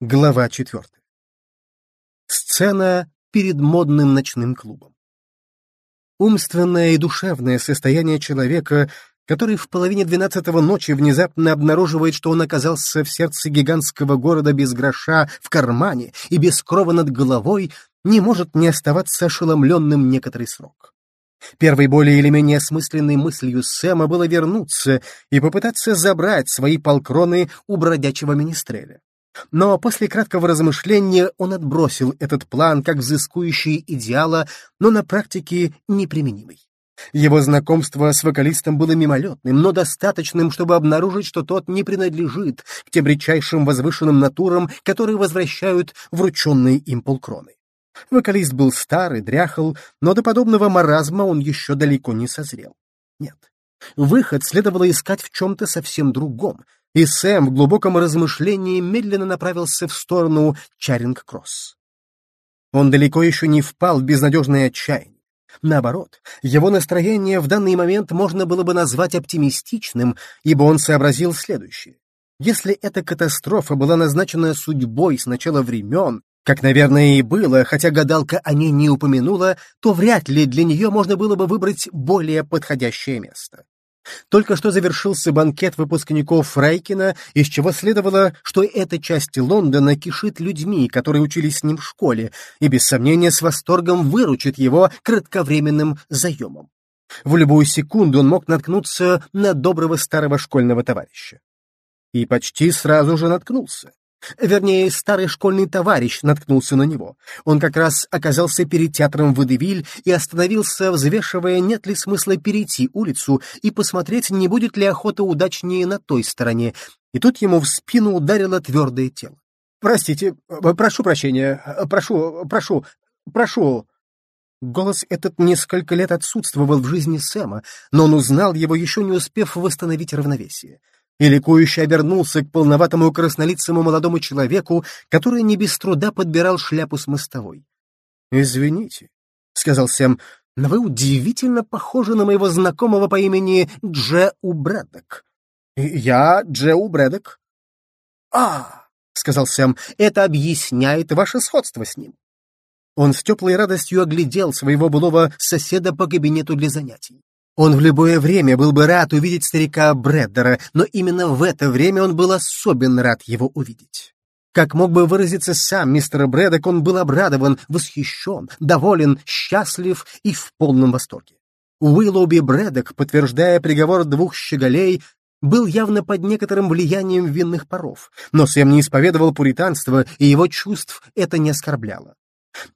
Глава четвертая. Сцена перед модным ночным клубом. Умственное и душевное состояние человека, который в половине двенадцатого ночи внезапно обнаруживает, что он оказался в сердце гигантского города без гроша в кармане и без крова над головой, не может не оставаться ошеломленным некоторый срок. Первой более или менее осмысленной мыслью Сэма было вернуться и попытаться забрать свои полкроны у бродячего министреля. Но после краткого размышления он отбросил этот план как взыскующий идеала, но на практике неприменимый. Его знакомство с вокалистом было мимолетным, но достаточным, чтобы обнаружить, что тот не принадлежит к тем редчайшим возвышенным натурам, которые возвращают врученные им полкроны. Вокалист был старый, дряхал, но до подобного маразма он еще далеко не созрел. Нет. Выход следовало искать в чем-то совсем другом, и Сэм в глубоком размышлении медленно направился в сторону Чаринг-Кросс. Он далеко еще не впал в безнадежное отчаяние. Наоборот, его настроение в данный момент можно было бы назвать оптимистичным, ибо он сообразил следующее. Если эта катастрофа была назначена судьбой с начала времен, как, наверное, и было, хотя гадалка о ней не упомянула, то вряд ли для нее можно было бы выбрать более подходящее место. Только что завершился банкет выпускников Райкина, из чего следовало, что эта часть Лондона кишит людьми, которые учились с ним в школе, и без сомнения с восторгом выручит его кратковременным заемом. В любую секунду он мог наткнуться на доброго старого школьного товарища. И почти сразу же наткнулся. Вернее, старый школьный товарищ наткнулся на него. Он как раз оказался перед театром Водевиль и остановился, взвешивая, нет ли смысла перейти улицу и посмотреть, не будет ли охота удачнее на той стороне. И тут ему в спину ударило твердое тело. «Простите, прошу прощения, прошу, прошу, прошу...» Голос этот несколько лет отсутствовал в жизни Сэма, но он узнал его, еще не успев восстановить равновесие и ликующе обернулся к полноватому краснолицому молодому человеку, который не без труда подбирал шляпу с мостовой. «Извините», — сказал Сэм, — «но вы удивительно похожи на моего знакомого по имени Джеу Брэддок». «Я Джеу Брэддок». «А», — сказал Сэм, — «это объясняет ваше сходство с ним». Он с теплой радостью оглядел своего былого соседа по кабинету для занятий. Он в любое время был бы рад увидеть старика Бреддера, но именно в это время он был особенно рад его увидеть. Как мог бы выразиться сам мистер Брэддок, он был обрадован, восхищен, доволен, счастлив и в полном восторге. Уиллоуби Брэддок, подтверждая приговор двух щеголей, был явно под некоторым влиянием винных паров, но Сэм не исповедовал пуританство, и его чувств это не оскорбляло.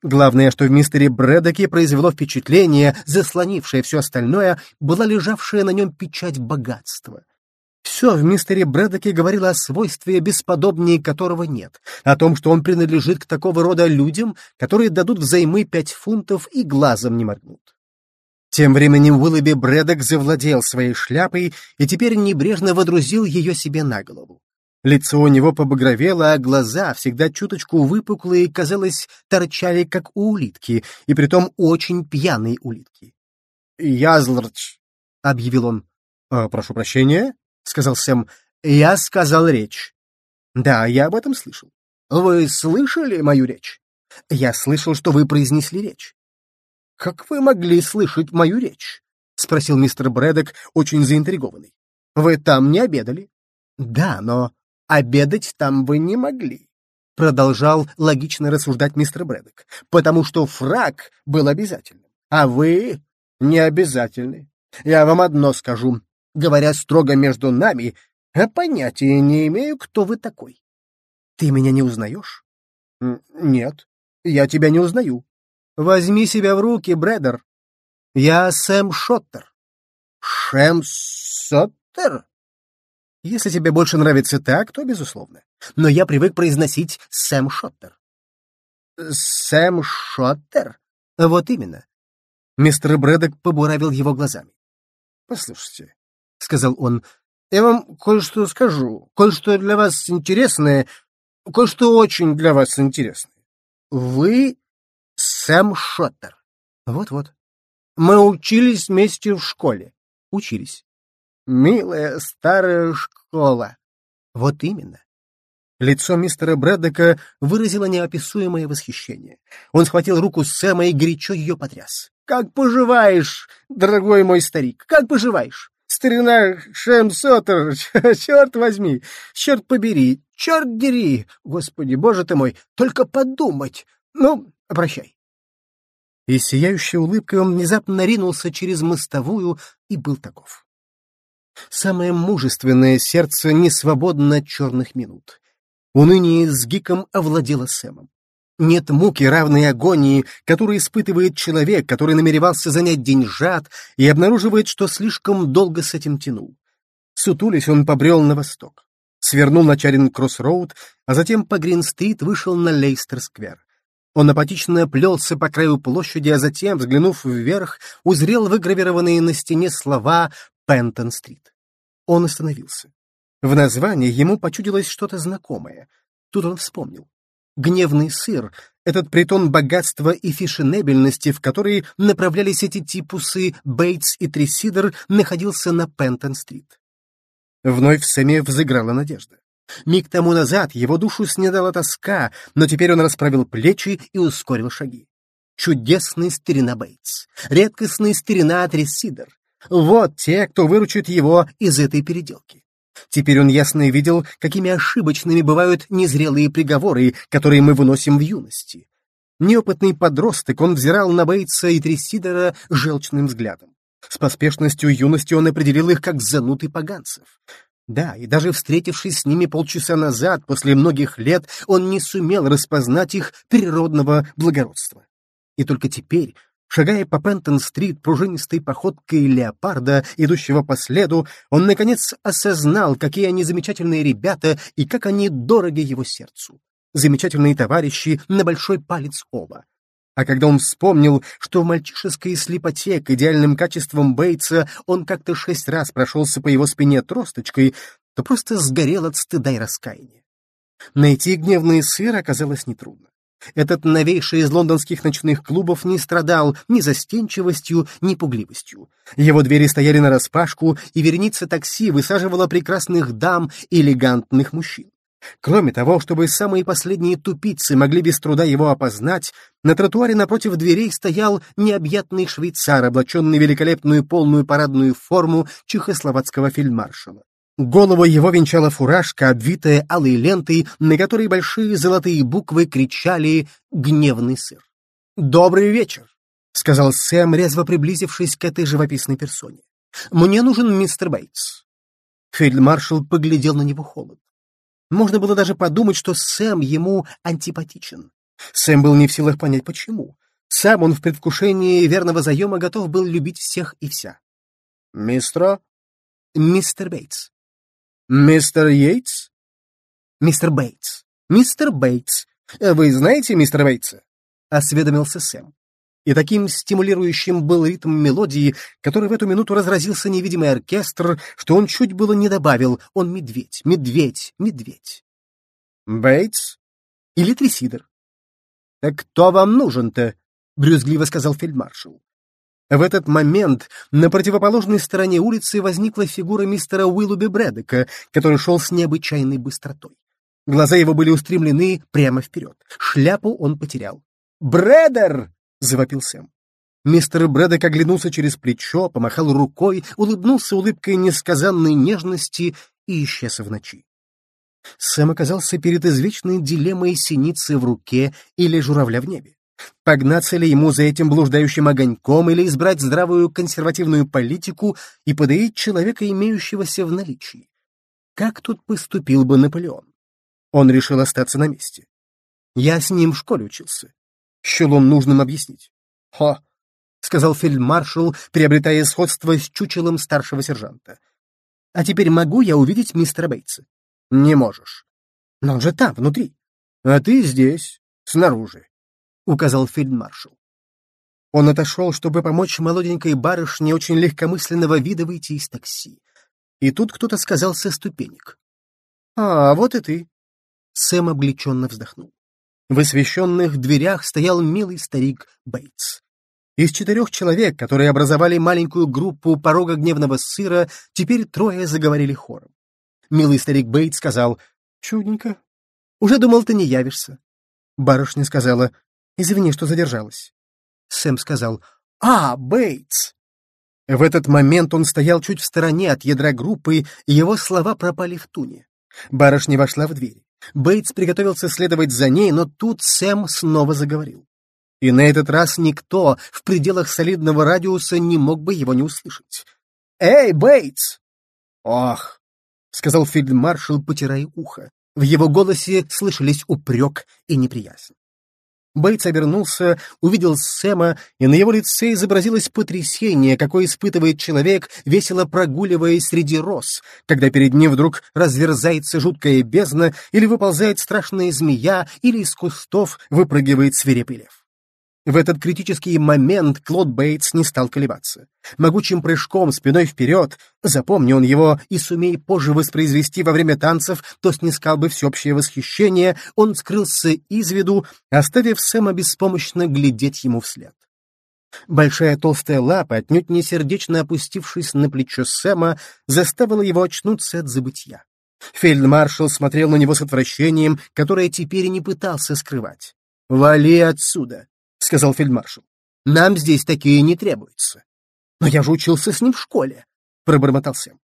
Главное, что в мистере Брэдоке произвело впечатление, заслонившее все остальное, была лежавшая на нем печать богатства. Все в мистере Брэдоке говорило о свойстве, бесподобнее которого нет, о том, что он принадлежит к такого рода людям, которые дадут взаймы пять фунтов и глазом не моргнут. Тем временем Уиллоби Брэдок завладел своей шляпой и теперь небрежно водрузил ее себе на голову. Лицо у него побагровело, а глаза, всегда чуточку выпуклые, казалось, торчали, как у улитки, и притом очень пьяные улитки. «Язлрч», — объявил он. «А, «Прошу прощения», — сказал Сэм. «Я сказал речь». «Да, я об этом слышал». «Вы слышали мою речь?» «Я слышал, что вы произнесли речь». «Как вы могли слышать мою речь?» — спросил мистер Брэдок, очень заинтригованный. «Вы там не обедали?» «Да, но обедать там вы не могли. Продолжал логично рассуждать мистер Брэдок, потому что фраг был обязательным, а вы не обязательны. Я вам одно скажу, говоря строго между нами, я понятия не имею, кто вы такой. Ты меня не узнаешь? Нет, я тебя не узнаю. Возьми себя в руки, Брэдер. Я Сэм Шоттер. Шем Соттер? Если тебе больше нравится так, то безусловно. Но я привык произносить Сэм Шоттер. Сэм Шоттер? Вот именно. Мистер Брэдок побуравил его глазами. «Послушайте», — сказал он, — «я вам кое-что скажу, кое-что для вас интересное, кое-что очень для вас интересное. Вы Сэм Шоттер. Вот-вот. Мы учились вместе в школе. Учились. Милая старая школа. Вот именно. Лицо мистера Брэддека выразило неописуемое восхищение. Он схватил руку Сэма и горячо ее потряс. «Как поживаешь, дорогой мой старик? Как поживаешь? Старина Шем Соттер, черт возьми, черт побери, черт дери, господи, боже ты мой, только подумать. Ну, прощай». И сияющей улыбкой он внезапно ринулся через мостовую и был таков. Самое мужественное сердце не свободно от черных минут. Уныние с Гиком овладело Сэмом. Нет муки, равной агонии, которую испытывает человек, который намеревался занять деньжат и обнаруживает, что слишком долго с этим тянул. Сутулись он побрел на восток. Свернул на Чаринг-Кросс-Роуд, а затем по Грин-стрит вышел на Лейстер-сквер. Он апатично плелся по краю площади, а затем, взглянув вверх, узрел выгравированные на стене слова «Пентон-стрит». Он остановился. В названии ему почудилось что-то знакомое. Тут он вспомнил. Гневный сыр — этот притон богатства и фешенебельности, в который направлялись эти типусы Бейтс и Тресидер, находился на Пентон-стрит. Вновь в Сэме взыграла надежда. Миг тому назад его душу снедала тоска, но теперь он расправил плечи и ускорил шаги. Чудесный старина Бейтс, редкостный старина Тресидер. Вот те, кто выручит его из этой переделки. Теперь он ясно видел, какими ошибочными бывают незрелые приговоры, которые мы выносим в юности. Неопытный подросток, он взирал на Бейтса и Тресидера желчным взглядом. С поспешностью юности он определил их как зануты поганцев. Да, и даже встретившись с ними полчаса назад, после многих лет, он не сумел распознать их природного благородства. И только теперь, Шагая по Пентон-стрит пружинистой походкой леопарда, идущего по следу, он, наконец, осознал, какие они замечательные ребята и как они дороги его сердцу. Замечательные товарищи на большой палец оба. А когда он вспомнил, что в мальчишеской слепоте к идеальным качествам Бейтса он как-то шесть раз прошелся по его спине тросточкой, то просто сгорел от стыда и раскаяния. Найти гневный сыр оказалось нетрудно. Этот новейший из лондонских ночных клубов не страдал ни застенчивостью, ни пугливостью. Его двери стояли нараспашку, и вереница такси высаживала прекрасных дам и элегантных мужчин. Кроме того, чтобы самые последние тупицы могли без труда его опознать, на тротуаре напротив дверей стоял необъятный швейцар, облаченный великолепную полную парадную форму чехословацкого фельдмаршала. Голову его венчала фуражка, обвитая алой лентой, на которой большие золотые буквы кричали «Гневный сыр». «Добрый вечер», — сказал Сэм, резво приблизившись к этой живописной персоне. «Мне нужен мистер Бейтс». Фельдмаршал поглядел на него холод. Можно было даже подумать, что Сэм ему антипатичен. Сэм был не в силах понять, почему. Сам он в предвкушении верного заема готов был любить всех и вся. «Мистера?» «Мистер Бейтс». «Мистер Йейтс?» «Мистер Бейтс. Мистер Бейтс. Вы знаете мистера Бейтса?» — осведомился Сэм. И таким стимулирующим был ритм мелодии, который в эту минуту разразился невидимый оркестр, что он чуть было не добавил «он медведь, медведь, медведь». «Бейтс?» «Или Трисидер?» «Так кто вам нужен-то?» — брюзгливо сказал фельдмаршал. В этот момент на противоположной стороне улицы возникла фигура мистера Уиллуби Брэдека, который шел с необычайной быстротой. Глаза его были устремлены прямо вперед. Шляпу он потерял. «Брэдер!» — завопил Сэм. Мистер Брэдек оглянулся через плечо, помахал рукой, улыбнулся улыбкой несказанной нежности и исчез в ночи. Сэм оказался перед извечной дилеммой синицы в руке или журавля в небе. Погнаться ли ему за этим блуждающим огоньком или избрать здравую консервативную политику и подоить человека, имеющегося в наличии? Как тут поступил бы Наполеон? Он решил остаться на месте. Я с ним в школе учился. Счел он нужным объяснить. «Хо!» — сказал фельдмаршал, приобретая сходство с чучелом старшего сержанта. «А теперь могу я увидеть мистера Бейтса?» «Не можешь. Но он же там, внутри. А ты здесь, снаружи указал фельдмаршал. Он отошел, чтобы помочь молоденькой барышне очень легкомысленного вида выйти из такси. И тут кто-то сказал со ступенек. «А, вот и ты!» Сэм облегченно вздохнул. В освещенных дверях стоял милый старик Бейтс. Из четырех человек, которые образовали маленькую группу порога гневного сыра, теперь трое заговорили хором. Милый старик Бейтс сказал «Чудненько. Уже думал, ты не явишься». Барышня сказала, «Извини, что задержалась». Сэм сказал, «А, Бейтс!» В этот момент он стоял чуть в стороне от ядра группы, и его слова пропали в туне. Барышня вошла в дверь. Бейтс приготовился следовать за ней, но тут Сэм снова заговорил. И на этот раз никто в пределах солидного радиуса не мог бы его не услышать. «Эй, Бейтс!» «Ох!» — сказал фельдмаршал, потирая ухо. В его голосе слышались упрек и неприязнь. Бейтс обернулся, увидел Сэма, и на его лице изобразилось потрясение, какое испытывает человек, весело прогуливаясь среди роз, когда перед ним вдруг разверзается жуткая бездна или выползает страшная змея, или из кустов выпрыгивает свирепый лев. В этот критический момент Клод Бейтс не стал колебаться. Могучим прыжком спиной вперед, запомни он его и сумей позже воспроизвести во время танцев, то снискал бы всеобщее восхищение, он скрылся из виду, оставив Сэма беспомощно глядеть ему вслед. Большая толстая лапа, отнюдь не сердечно опустившись на плечо Сэма, заставила его очнуться от забытья. Фельдмаршал смотрел на него с отвращением, которое теперь не пытался скрывать. «Вали отсюда!» — сказал фельдмаршал. «Нам здесь такие не требуются». «Но я же учился с ним в школе», — пробормотал Сэм.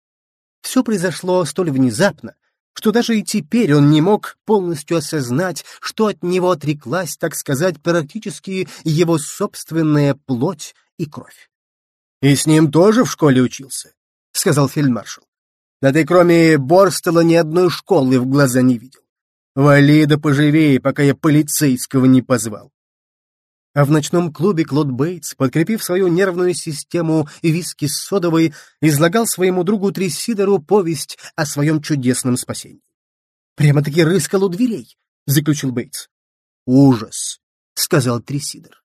Все произошло столь внезапно, что даже и теперь он не мог полностью осознать, что от него отреклась, так сказать, практически его собственная плоть и кровь. «И с ним тоже в школе учился», — сказал фельдмаршал. «Да ты кроме Борстела ни одной школы в глаза не видел. Вали да поживее, пока я полицейского не позвал. А в ночном клубе Клод Бейтс, подкрепив свою нервную систему виски с содовой, излагал своему другу Трисидору повесть о своем чудесном спасении. «Прямо-таки рыскал у дверей», — заключил Бейтс. «Ужас», — сказал Трисидор.